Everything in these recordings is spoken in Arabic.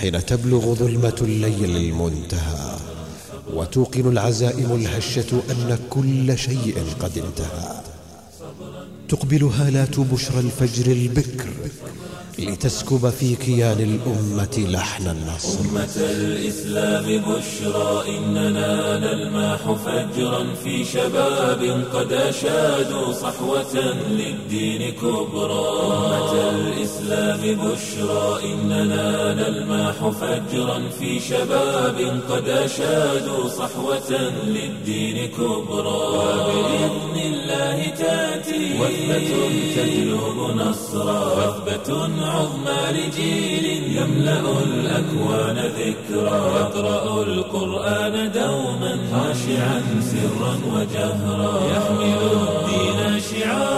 حين تبلغ ظلمة الليل المنتهى وتوقن العزائم الهشة أن كل شيء قد انتهى. تقبل هالات بشرى الفجر البكر لتسكب في كيان الأمة لحن النصر. أمة الإسلام بشرى إننا نلماح فجرا في شباب قد أشادوا صحوة للدين كبرى. أمة الإسلام بشرى إننا نلماح فجرا في شباب قد أشادوا صحوة للدين كبرى. تأتي وثبة تجلب نصرا. وثبة عظمى لجيل يملأ الأكوان ذكرا. يقرأ القرآن دوما خاشعا سرا وجهرا. يحمل الدين شعارا.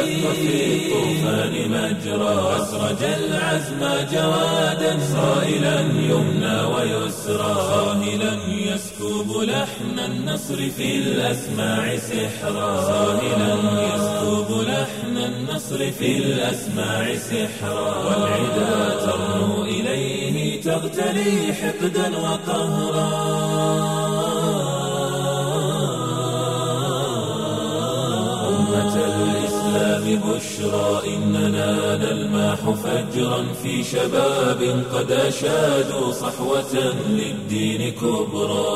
شق في الطوفان مجرى أسرج العزم جوادا صائلا يمنى ويسرى صاهلا يسكب لحن النصر في الأسماع سحرا. صاهلا يسكب لحن النصر في الأسماع سحرا. والعدا ترنو إليه تغتلي حقدا وقهرا. الإسلام بشرى إننا نلماح فجرا في شباب قد أشادوا صحوة للدين كبرى.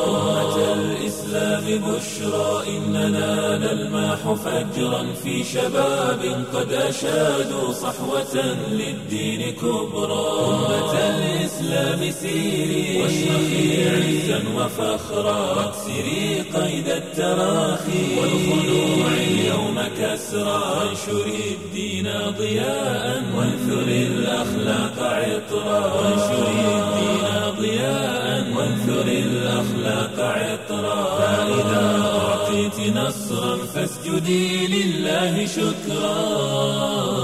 الإسلام بشرى إننا نلماح فجرا في شباب قد أشادوا صحوة للدين كبرى. أمة الإسلام سيري واشرخي عزا وفخرا واكسري قيد التراخي. والخلوع كسرى وانشري الدين ضياء. وانثري الأخلاق عطرا. وانشري الدين ضياء. وانثري الأخلاق عطرا. فإذا أعطيت نصرا فاسجدي لله شكرا.